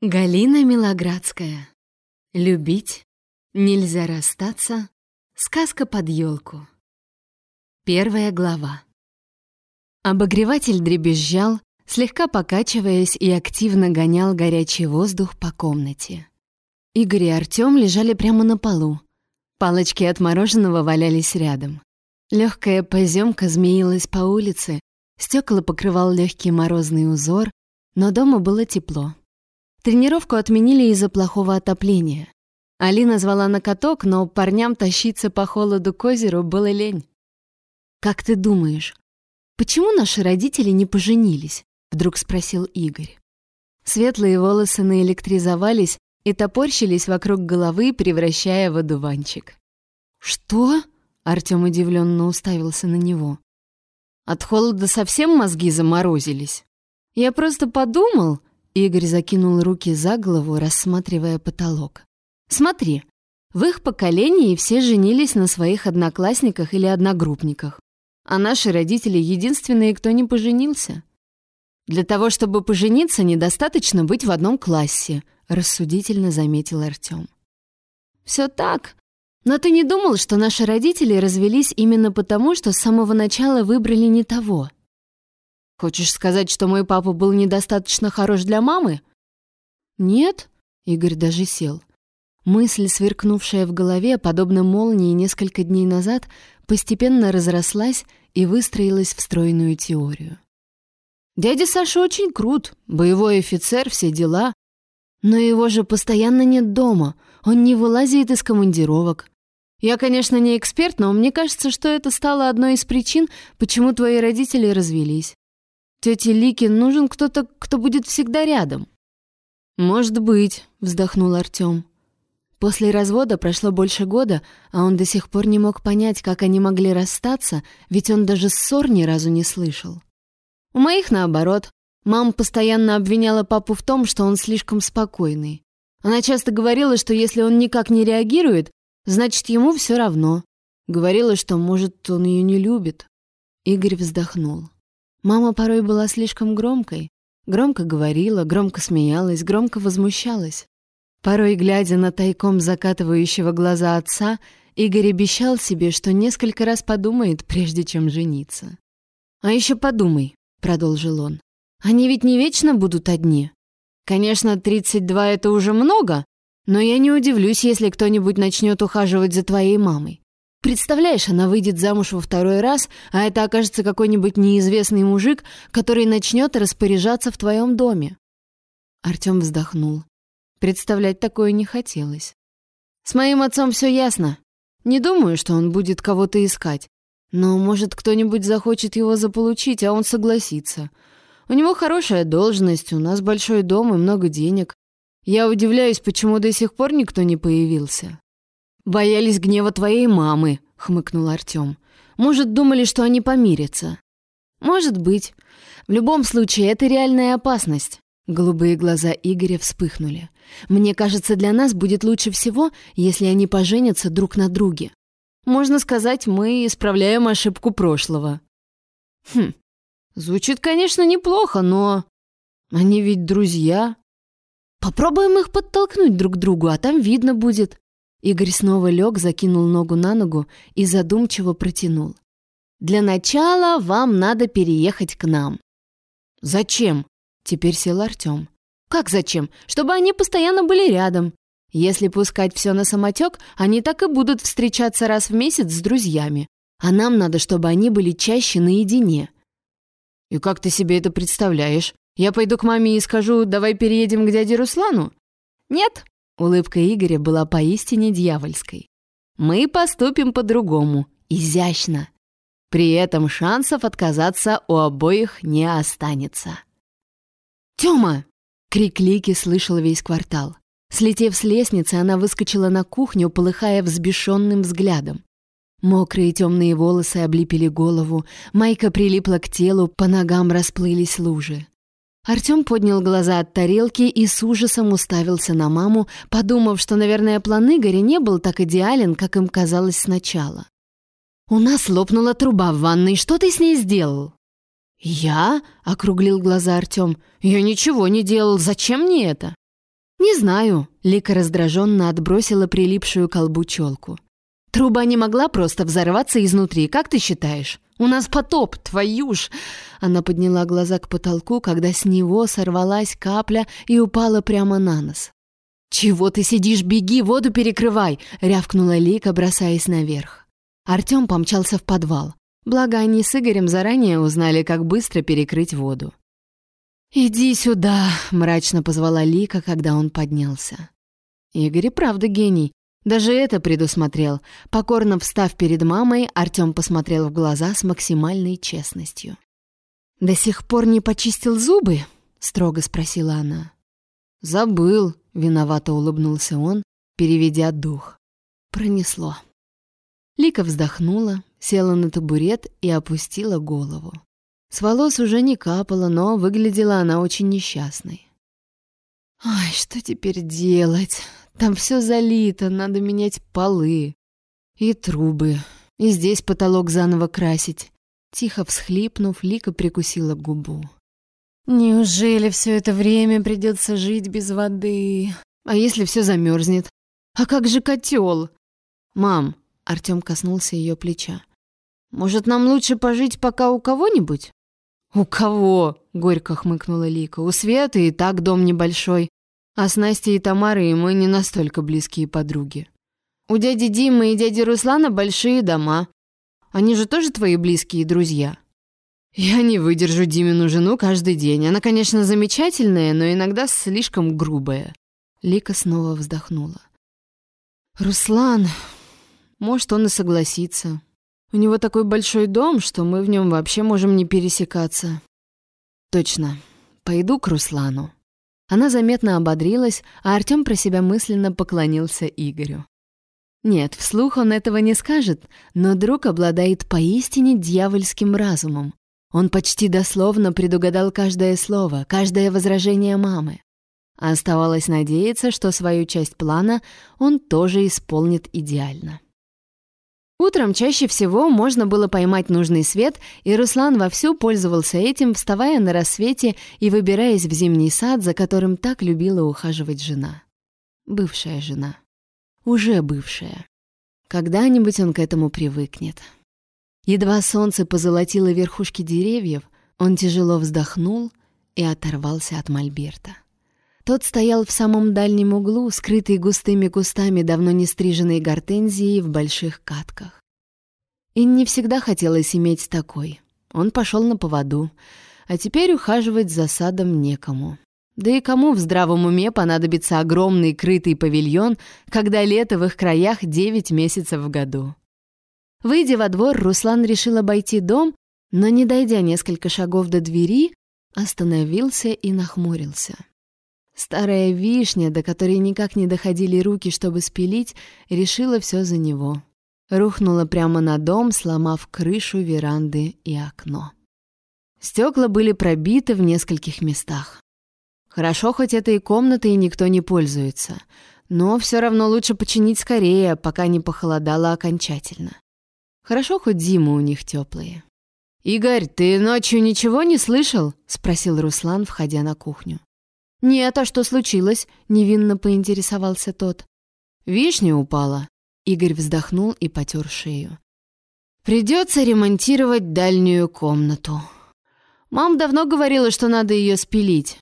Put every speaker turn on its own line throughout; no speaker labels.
Галина Милоградская. Любить, нельзя расстаться, сказка под елку. Первая глава. Обогреватель дребезжал, слегка покачиваясь и активно гонял горячий воздух по комнате. Игорь и Артём лежали прямо на полу. Палочки от мороженого валялись рядом. Легкая поземка змеилась по улице, стекла покрывал легкий морозный узор, но дома было тепло. Тренировку отменили из-за плохого отопления. Алина звала на каток, но парням тащиться по холоду к озеру было лень. «Как ты думаешь, почему наши родители не поженились?» — вдруг спросил Игорь. Светлые волосы наэлектризовались и топорщились вокруг головы, превращая в одуванчик. «Что?» — Артём удивленно уставился на него. «От холода совсем мозги заморозились. Я просто подумал, Игорь закинул руки за голову, рассматривая потолок. «Смотри, в их поколении все женились на своих одноклассниках или одногруппниках, а наши родители — единственные, кто не поженился. Для того, чтобы пожениться, недостаточно быть в одном классе», — рассудительно заметил Артём. «Все так. Но ты не думал, что наши родители развелись именно потому, что с самого начала выбрали не того?» Хочешь сказать, что мой папа был недостаточно хорош для мамы? Нет, Игорь даже сел. Мысль, сверкнувшая в голове, подобно молнии несколько дней назад, постепенно разрослась и выстроилась в стройную теорию. Дядя Саша очень крут, боевой офицер, все дела. Но его же постоянно нет дома, он не вылазит из командировок. Я, конечно, не эксперт, но мне кажется, что это стало одной из причин, почему твои родители развелись. Тете Лике нужен кто-то, кто будет всегда рядом». «Может быть», — вздохнул Артём. После развода прошло больше года, а он до сих пор не мог понять, как они могли расстаться, ведь он даже ссор ни разу не слышал. У моих наоборот. Мама постоянно обвиняла папу в том, что он слишком спокойный. Она часто говорила, что если он никак не реагирует, значит, ему все равно. Говорила, что, может, он ее не любит. Игорь вздохнул. Мама порой была слишком громкой. Громко говорила, громко смеялась, громко возмущалась. Порой, глядя на тайком закатывающего глаза отца, Игорь обещал себе, что несколько раз подумает, прежде чем жениться. «А еще подумай», — продолжил он. «Они ведь не вечно будут одни. Конечно, 32 — это уже много, но я не удивлюсь, если кто-нибудь начнет ухаживать за твоей мамой. Представляешь, она выйдет замуж во второй раз, а это окажется какой-нибудь неизвестный мужик, который начнет распоряжаться в твоем доме. Артем вздохнул. Представлять такое не хотелось. С моим отцом все ясно. Не думаю, что он будет кого-то искать. Но, может, кто-нибудь захочет его заполучить, а он согласится. У него хорошая должность, у нас большой дом и много денег. Я удивляюсь, почему до сих пор никто не появился. «Боялись гнева твоей мамы», — хмыкнул Артём. «Может, думали, что они помирятся?» «Может быть. В любом случае, это реальная опасность». Голубые глаза Игоря вспыхнули. «Мне кажется, для нас будет лучше всего, если они поженятся друг на друге. Можно сказать, мы исправляем ошибку прошлого». «Хм, звучит, конечно, неплохо, но... Они ведь друзья». «Попробуем их подтолкнуть друг к другу, а там видно будет. Игорь снова лег, закинул ногу на ногу и задумчиво протянул. «Для начала вам надо переехать к нам». «Зачем?» — теперь сел Артем. «Как зачем? Чтобы они постоянно были рядом. Если пускать все на самотек, они так и будут встречаться раз в месяц с друзьями. А нам надо, чтобы они были чаще наедине». «И как ты себе это представляешь? Я пойду к маме и скажу, давай переедем к дяде Руслану?» «Нет, Улыбка Игоря была поистине дьявольской. «Мы поступим по-другому, изящно. При этом шансов отказаться у обоих не останется». «Тёма!» — крик Лики слышал весь квартал. Слетев с лестницы, она выскочила на кухню, полыхая взбешенным взглядом. Мокрые темные волосы облепили голову, майка прилипла к телу, по ногам расплылись лужи. Артём поднял глаза от тарелки и с ужасом уставился на маму, подумав, что, наверное, план Игоря не был так идеален, как им казалось сначала. «У нас лопнула труба в ванной, что ты с ней сделал?» «Я?» — округлил глаза Артём. «Я ничего не делал, зачем мне это?» «Не знаю», — Лика раздраженно отбросила прилипшую колбу челку. «Труба не могла просто взорваться изнутри, как ты считаешь? У нас потоп, твою ж!» Она подняла глаза к потолку, когда с него сорвалась капля и упала прямо на нос. «Чего ты сидишь? Беги, воду перекрывай!» — рявкнула Лика, бросаясь наверх. Артём помчался в подвал. Благо, они с Игорем заранее узнали, как быстро перекрыть воду. «Иди сюда!» — мрачно позвала Лика, когда он поднялся. Игорь и правда гений. Даже это предусмотрел. Покорно встав перед мамой, Артём посмотрел в глаза с максимальной честностью. «До сих пор не почистил зубы?» — строго спросила она. «Забыл», — виновато улыбнулся он, переведя дух. Пронесло. Лика вздохнула, села на табурет и опустила голову. С волос уже не капало, но выглядела она очень несчастной. «Ай, что теперь делать? Там все залито, надо менять полы. И трубы. И здесь потолок заново красить». Тихо всхлипнув, Лика прикусила губу. «Неужели все это время придется жить без воды? А если все замерзнет? А как же котел?» «Мам», — Артем коснулся ее плеча, «может, нам лучше пожить пока у кого-нибудь?» «У кого?» — горько хмыкнула Лика. «У Светы и так дом небольшой, а с Настей и Тамарой мы не настолько близкие подруги. У дяди Димы и дяди Руслана большие дома. Они же тоже твои близкие друзья». «Я не выдержу Димину жену каждый день. Она, конечно, замечательная, но иногда слишком грубая». Лика снова вздохнула. «Руслан, может, он и согласится. У него такой большой дом, что мы в нем вообще можем не пересекаться. Точно. Пойду к Руслану. Она заметно ободрилась, а Артём про себя мысленно поклонился Игорю. Нет, вслух он этого не скажет, но друг обладает поистине дьявольским разумом. Он почти дословно предугадал каждое слово, каждое возражение мамы. Оставалось надеяться, что свою часть плана он тоже исполнит идеально. Утром чаще всего можно было поймать нужный свет, и Руслан вовсю пользовался этим, вставая на рассвете и выбираясь в зимний сад, за которым так любила ухаживать жена. Бывшая жена. Уже бывшая. Когда-нибудь он к этому привыкнет. Едва солнце позолотило верхушки деревьев, он тяжело вздохнул и оторвался от мольберта. Тот стоял в самом дальнем углу, скрытый густыми кустами давно не стриженной гортензии в больших катках. И не всегда хотелось иметь такой. Он пошел на поводу, а теперь ухаживать за садом некому. Да и кому в здравом уме понадобится огромный крытый павильон, когда лето в их краях 9 месяцев в году? Выйдя во двор, Руслан решил обойти дом, но, не дойдя несколько шагов до двери, остановился и нахмурился. Старая вишня, до которой никак не доходили руки, чтобы спилить, решила все за него. Рухнула прямо на дом, сломав крышу веранды и окно. Стекла были пробиты в нескольких местах. Хорошо, хоть этой комнатой никто не пользуется, но все равно лучше починить скорее, пока не похолодало окончательно. Хорошо, хоть зимы у них теплые. «Игорь, ты ночью ничего не слышал?» — спросил Руслан, входя на кухню. «Нет, а что случилось?» — невинно поинтересовался тот. «Вишня упала». Игорь вздохнул и потер шею. «Придется ремонтировать дальнюю комнату. Мам давно говорила, что надо ее спилить».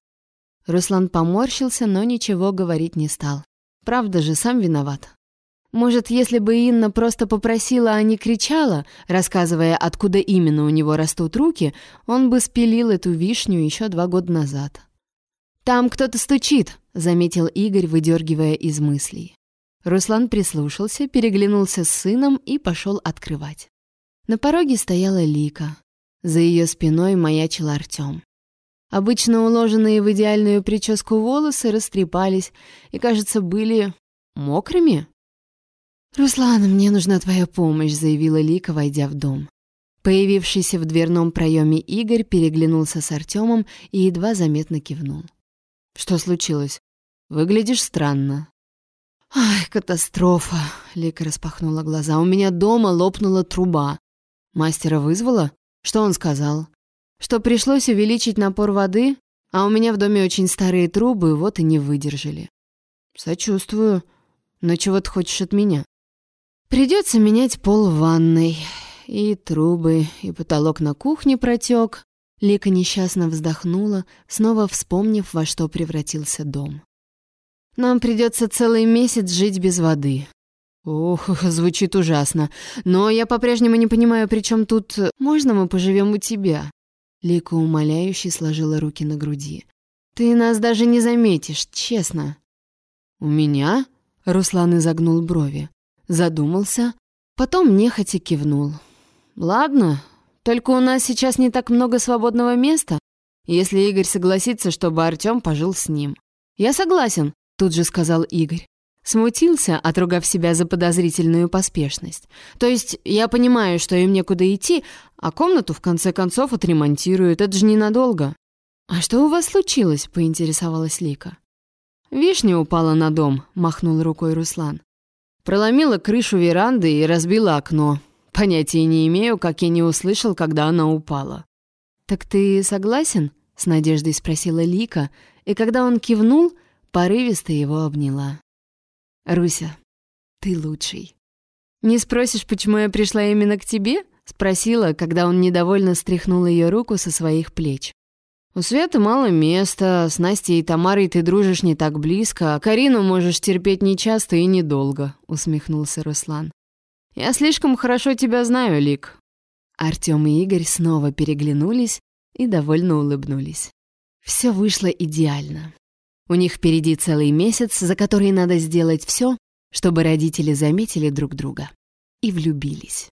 Руслан поморщился, но ничего говорить не стал. Правда же, сам виноват. Может, если бы Инна просто попросила, а не кричала, рассказывая, откуда именно у него растут руки, он бы спилил эту вишню еще два года назад. «Там кто-то стучит», — заметил Игорь, выдергивая из мыслей. Руслан прислушался, переглянулся с сыном и пошел открывать. На пороге стояла Лика. За ее спиной маячил Артем. Обычно уложенные в идеальную прическу волосы растрепались и, кажется, были мокрыми. «Руслан, мне нужна твоя помощь», — заявила Лика, войдя в дом. Появившийся в дверном проеме Игорь переглянулся с Артемом и едва заметно кивнул. «Что случилось? Выглядишь странно». «Ай, катастрофа!» — Лика распахнула глаза. «У меня дома лопнула труба. Мастера вызвала? Что он сказал? Что пришлось увеличить напор воды, а у меня в доме очень старые трубы, вот и не выдержали. «Сочувствую. Но чего ты хочешь от меня?» «Придется менять пол в ванной. И трубы, и потолок на кухне протек. Лика несчастно вздохнула, снова вспомнив, во что превратился дом. «Нам придется целый месяц жить без воды». «Ох, звучит ужасно. Но я по-прежнему не понимаю, при чем тут... Можно мы поживем у тебя?» Лика умоляюще сложила руки на груди. «Ты нас даже не заметишь, честно». «У меня?» — Руслан изогнул брови. Задумался, потом нехотя кивнул. «Ладно, только у нас сейчас не так много свободного места, если Игорь согласится, чтобы Артём пожил с ним. Я согласен, тут же сказал Игорь. Смутился, отругав себя за подозрительную поспешность. То есть я понимаю, что им некуда идти, а комнату в конце концов отремонтируют, это же ненадолго. «А что у вас случилось?» — поинтересовалась Лика. «Вишня упала на дом», — махнул рукой Руслан. Проломила крышу веранды и разбила окно. Понятия не имею, как я не услышал, когда она упала. «Так ты согласен?» — с надеждой спросила Лика, и когда он кивнул, порывисто его обняла. «Руся, ты лучший». «Не спросишь, почему я пришла именно к тебе?» — спросила, когда он недовольно стряхнул ее руку со своих плеч. «У Светы мало места, с Настей и Тамарой ты дружишь не так близко, а Карину можешь терпеть нечасто и недолго», — усмехнулся Руслан. «Я слишком хорошо тебя знаю, Лик». Артём и Игорь снова переглянулись и довольно улыбнулись. Все вышло идеально. У них впереди целый месяц, за который надо сделать все, чтобы родители заметили друг друга и влюбились.